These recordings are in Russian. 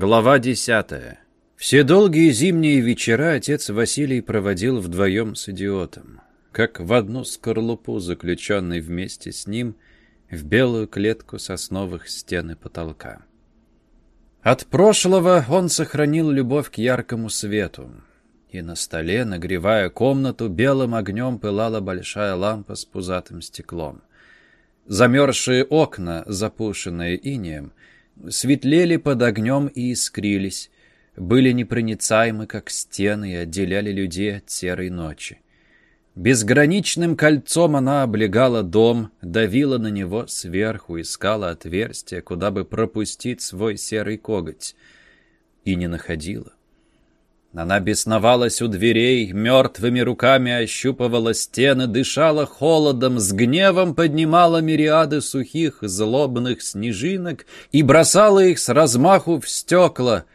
Глава десятая. Все долгие зимние вечера отец Василий проводил вдвоем с идиотом, как в одну скорлупу, заключенный вместе с ним в белую клетку сосновых стен и потолка. От прошлого он сохранил любовь к яркому свету, и на столе, нагревая комнату, белым огнем пылала большая лампа с пузатым стеклом. Замерзшие окна, запушенные инеем, светлели под огнем и искрились, были непроницаемы, как стены, и отделяли людей от серой ночи. Безграничным кольцом она облегала дом, давила на него сверху, искала отверстие, куда бы пропустить свой серый коготь. И не находила. Она бесновалась у дверей, мертвыми руками ощупывала стены, дышала холодом, с гневом поднимала мириады сухих злобных снежинок и бросала их с размаху в стекла,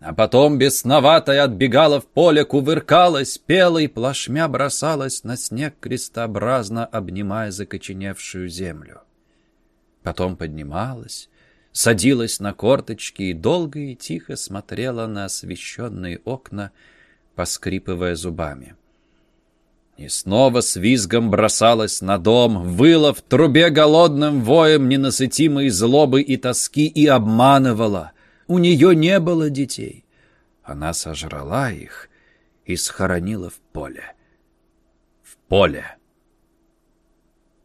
а потом бесноватая отбегала в поле, кувыркалась, пела и плашмя бросалась на снег крестообразно, обнимая закоченевшую землю. Потом поднималась, садилась на корточки и долго и тихо смотрела на освещенные окна, поскрипывая зубами. И снова с визгом бросалась на дом, выла в трубе голодным воем ненасытимой злобы и тоски и обманывала. У нее не было детей. Она сожрала их и схоронила в поле. В поле.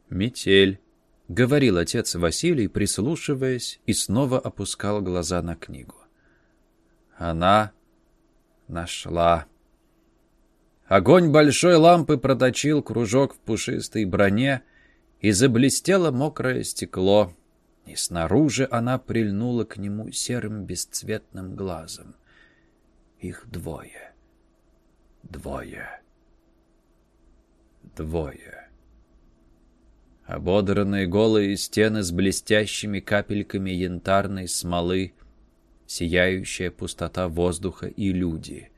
Метель. — говорил отец Василий, прислушиваясь, и снова опускал глаза на книгу. Она нашла. Огонь большой лампы проточил кружок в пушистой броне, и заблестело мокрое стекло, и снаружи она прильнула к нему серым бесцветным глазом. Их двое. Двое. Двое. Ободранные голые стены с блестящими капельками янтарной смолы, сияющая пустота воздуха и люди.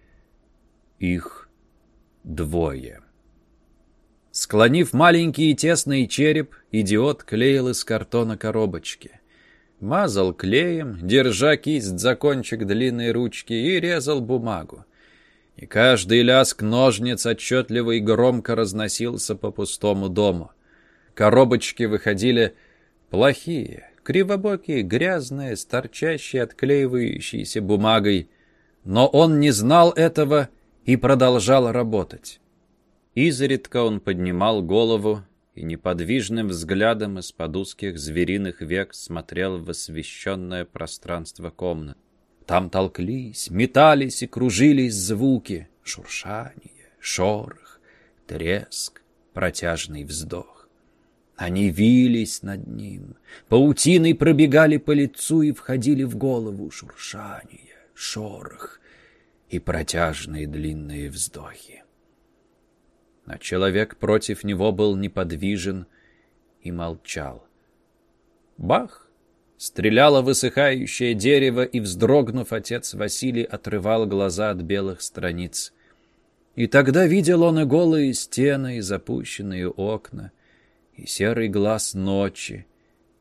Их двое. Склонив маленький и тесный череп, идиот клеил из картона коробочки. Мазал клеем, держа кисть за кончик длинной ручки и резал бумагу. И каждый ляск ножниц отчетливо и громко разносился по пустому дому. Коробочки выходили плохие, кривобокие, грязные, с торчащей, отклеивающейся бумагой. Но он не знал этого и продолжал работать. Изредка он поднимал голову и неподвижным взглядом из-под узких звериных век смотрел в освещенное пространство комнат. Там толклись, метались и кружились звуки, шуршание, шорох, треск, протяжный вздох. Они вились над ним, паутиной пробегали по лицу и входили в голову шуршание, шорох и протяжные длинные вздохи. Но человек против него был неподвижен и молчал. Бах! Стреляло высыхающее дерево, и, вздрогнув, отец Василий отрывал глаза от белых страниц. И тогда видел он и голые стены, и запущенные окна, и серый глаз ночи,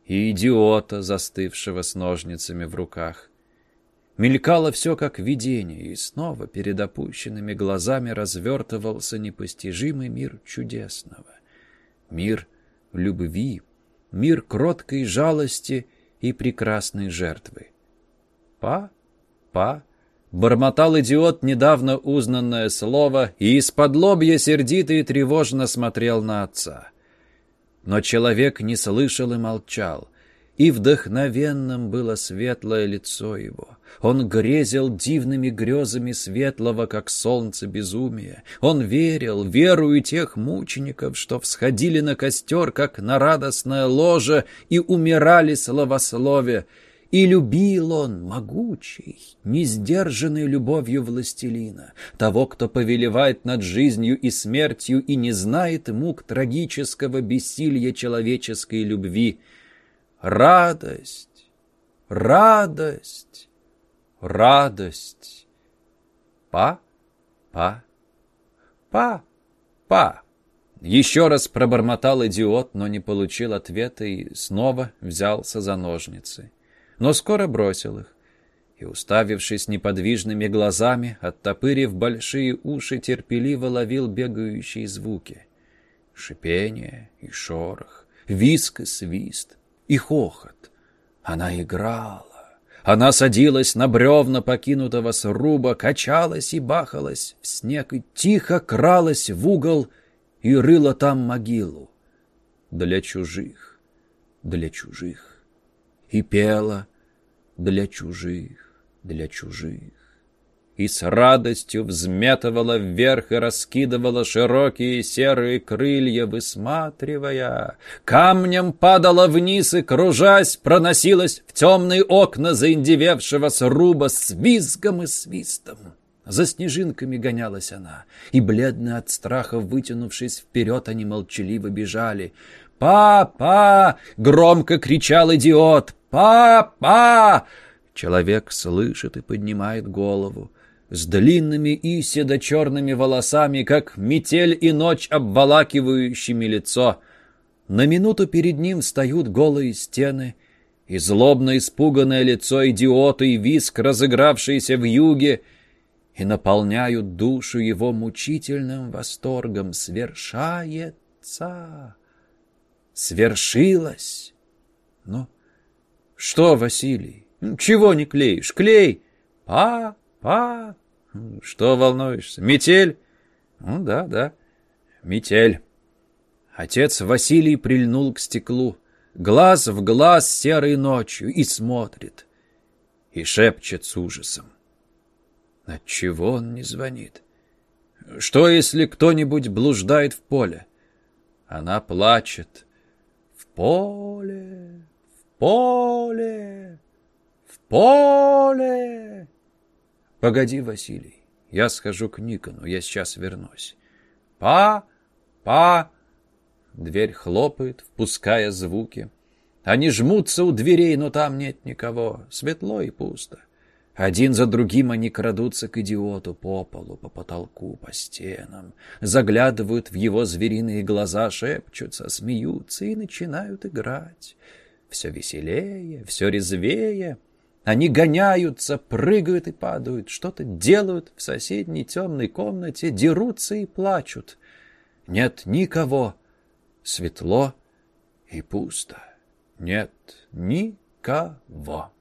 и идиота, застывшего с ножницами в руках. Мелькало все как видение, и снова перед опущенными глазами развертывался непостижимый мир чудесного. Мир любви, мир кроткой жалости и прекрасной жертвы. «Па, па», — бормотал идиот недавно узнанное слово, и из-под лобья сердито и тревожно смотрел на отца. Но человек не слышал и молчал, и вдохновенным было светлое лицо его. Он грезил дивными грезами светлого, как солнце безумия. Он верил, верую тех мучеников, что всходили на костер, как на радостное ложе, и умирали словословие. И любил он, могучий, несдержанной любовью властелина, того, кто повелевает над жизнью и смертью и не знает мук трагического бессилия человеческой любви. Радость, радость, радость. Па, па, па, па. Еще раз пробормотал идиот, но не получил ответа и снова взялся за ножницы но скоро бросил их. и, уставившись неподвижными глазами, оттопырив большие уши, терпеливо ловил бегающие звуки. Шипение и шорох, виск и свист, и хохот. Она играла. Она садилась на бревна покинутого сруба, качалась и бахалась в снег, и тихо кралась в угол и рыла там могилу. Для чужих, для чужих. И пела для чужих, для чужих и с радостью взметывала вверх и раскидывала широкие серые крылья, высматривая. Камнем падала вниз и, кружась, проносилась в темные окна заиндевевшего сруба с визгом и свистом. За снежинками гонялась она, и, бледно от страха вытянувшись вперед, они молчаливо бежали. «Папа!» — громко кричал идиот. «Папа!» Человек слышит и поднимает голову с длинными и седо-черными волосами, как метель и ночь, обволакивающими лицо. На минуту перед ним встают голые стены, и злобно испуганное лицо идиота и виск, разыгравшийся в юге, и наполняют душу его мучительным восторгом. Свершается! Свершилось! Ну, что, Василий, чего не клеишь? Клей! Па! «Па! Что волнуешься? Метель?» «Ну да, да, метель». Отец Василий прильнул к стеклу, глаз в глаз серой ночью, и смотрит, и шепчет с ужасом. Отчего он не звонит? Что, если кто-нибудь блуждает в поле? Она плачет. В поле, поле, в поле. «Погоди, Василий, я схожу к Никону, я сейчас вернусь». «Па! Па!» Дверь хлопает, впуская звуки. Они жмутся у дверей, но там нет никого. Светло и пусто. Один за другим они крадутся к идиоту по полу, по потолку, по стенам, заглядывают в его звериные глаза, шепчутся, смеются и начинают играть. Все веселее, все резвее. Они гоняются, прыгают и падают, что-то делают в соседней темной комнате, дерутся и плачут. Нет никого. Светло и пусто. Нет никого.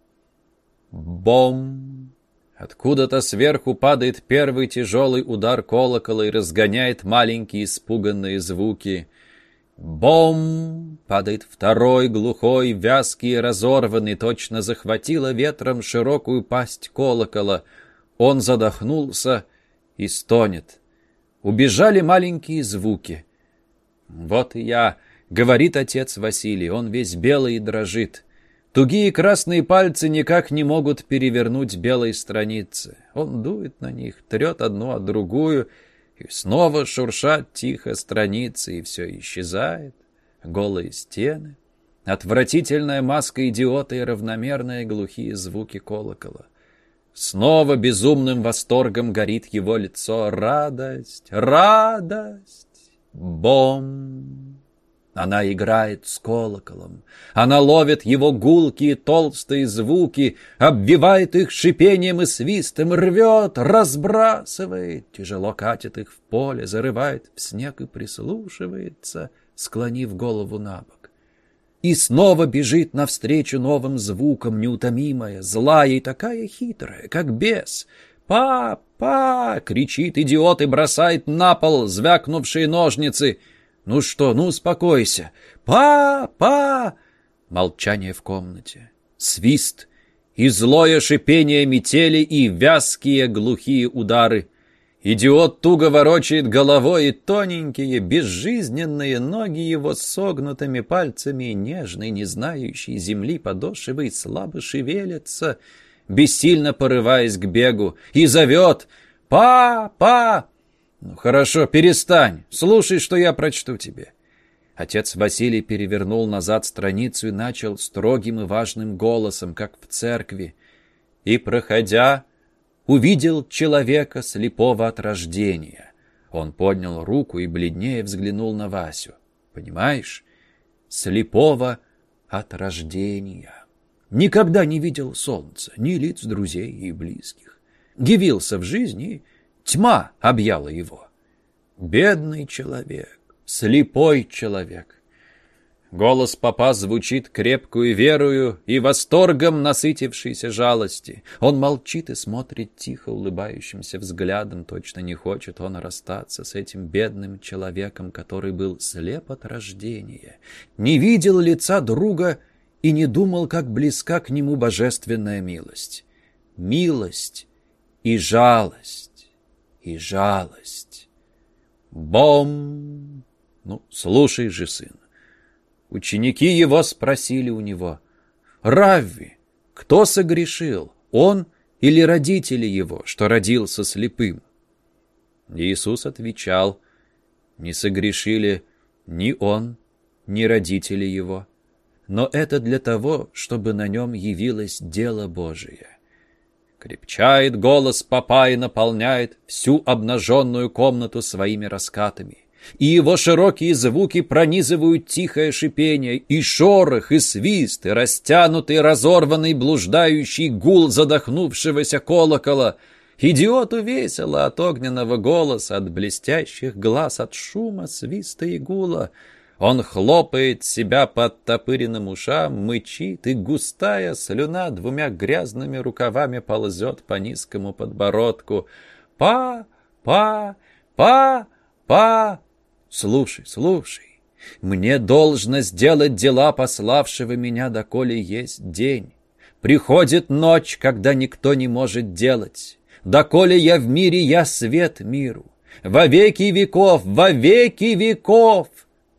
Бом! Откуда-то сверху падает первый тяжелый удар колокола и разгоняет маленькие испуганные звуки. Бом! Падает второй, глухой, вязкий, разорванный, точно захватило ветром широкую пасть колокола. Он задохнулся и стонет. Убежали маленькие звуки. «Вот и я», — говорит отец Василий, он весь белый и дрожит. Тугие красные пальцы никак не могут перевернуть белые страницы. Он дует на них, трет одну от другую — и снова шуршат тихо страницы, и все исчезает. Голые стены, отвратительная маска идиота и равномерные глухие звуки колокола. Снова безумным восторгом горит его лицо. Радость, радость, бом. Она играет с колоколом. Она ловит его гулкие толстые звуки, обвивает их шипением и свистом, рвет, разбрасывает, тяжело катит их в поле, зарывает в снег и прислушивается, склонив голову на бок. И снова бежит навстречу новым звукам, неутомимая, злая и такая хитрая, как бес. «Па! — кричит идиот и бросает на пол звякнувшие ножницы — «Ну что, ну успокойся! Па-па!» Молчание в комнате. Свист и злое шипение метели и вязкие глухие удары. Идиот туго ворочает головой, и тоненькие, безжизненные ноги его согнутыми пальцами нежной, не знающей земли подошвой слабо шевелятся, бессильно порываясь к бегу, и зовет «Па-па!» «Ну хорошо, перестань. Слушай, что я прочту тебе». Отец Василий перевернул назад страницу и начал строгим и важным голосом, как в церкви. И, проходя, увидел человека слепого от рождения. Он поднял руку и бледнее взглянул на Васю. Понимаешь? Слепого от рождения. никогда не видел солнца, ни лиц друзей и близких. Явился в жизни, и тьма объяла его. Бедный человек, слепой человек. Голос папа звучит крепкую верою и восторгом насытившейся жалости. Он молчит и смотрит тихо улыбающимся взглядом. Точно не хочет он расстаться с этим бедным человеком, который был слеп от рождения, не видел лица друга и не думал, как близка к нему божественная милость. Милость и жалость, и жалость. Бом! Ну, слушай же, сын. Ученики его спросили у него, «Равви, кто согрешил, он или родители его, что родился слепым?» Иисус отвечал, «Не согрешили ни он, ни родители его, но это для того, чтобы на нем явилось дело Божие». Крепчает голос папа и наполняет всю обнаженную комнату своими раскатами и его широкие звуки пронизывают тихое шипение, и шорох, и свист, и растянутый, разорванный, блуждающий гул задохнувшегося колокола. Идиоту весело от огненного голоса, от блестящих глаз, от шума, свиста и гула. Он хлопает себя под топыренным ушам, мычит, и густая слюна двумя грязными рукавами ползет по низкому подбородку. «Па! Па! Па! Па!» Слушай, слушай, мне должно сделать дела пославшего меня, доколе есть день. Приходит ночь, когда никто не может делать. Доколе я в мире, я свет миру. Во веки веков, во веки веков!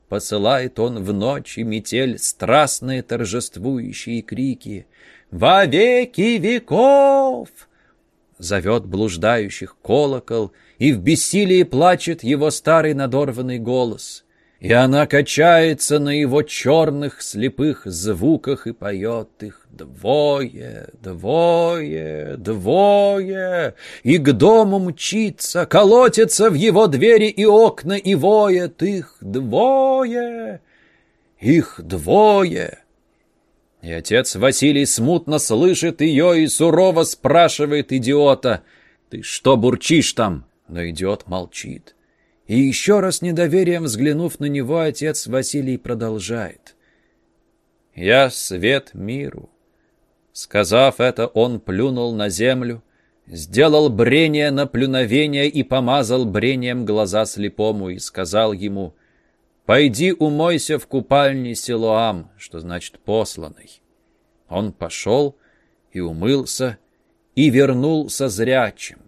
Посылает он в ночь метель страстные торжествующие крики. «Во веки веков!» Зовет блуждающих колокол — и в бессилии плачет его старый надорванный голос. И она качается на его черных слепых звуках и поет их двое, двое, двое, и к дому мчится, колотится в его двери и окна и воет их двое, их двое. И отец Василий смутно слышит ее и сурово спрашивает идиота, «Ты что бурчишь там?» Но идиот молчит. И еще раз недоверием взглянув на него, отец Василий продолжает. «Я свет миру». Сказав это, он плюнул на землю, сделал брение на плюновение и помазал брением глаза слепому и сказал ему, «Пойди умойся в купальне Силуам», что значит «посланный». Он пошел и умылся, и вернулся зрячим.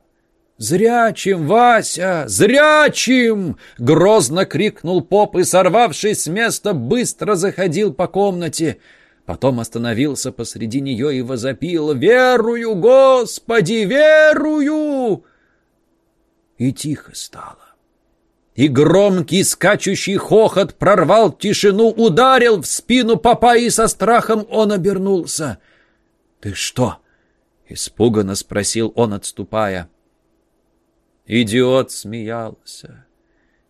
«Зрячим, Вася! Зрячим!» — грозно крикнул поп и, сорвавшись с места, быстро заходил по комнате. Потом остановился посреди нее и возопил «Верую, Господи, верую!» И тихо стало. И громкий скачущий хохот прорвал тишину, ударил в спину попа, и со страхом он обернулся. «Ты что?» — испуганно спросил он, отступая. Идиот смеялся.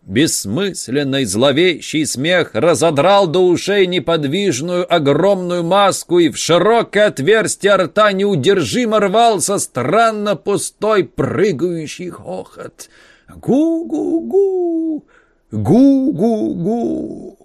Бессмысленный зловещий смех разодрал до ушей неподвижную огромную маску, и в широкое отверстие рта неудержимо рвался странно пустой прыгающий хохот. «Гу-гу-гу! Гу-гу-гу!»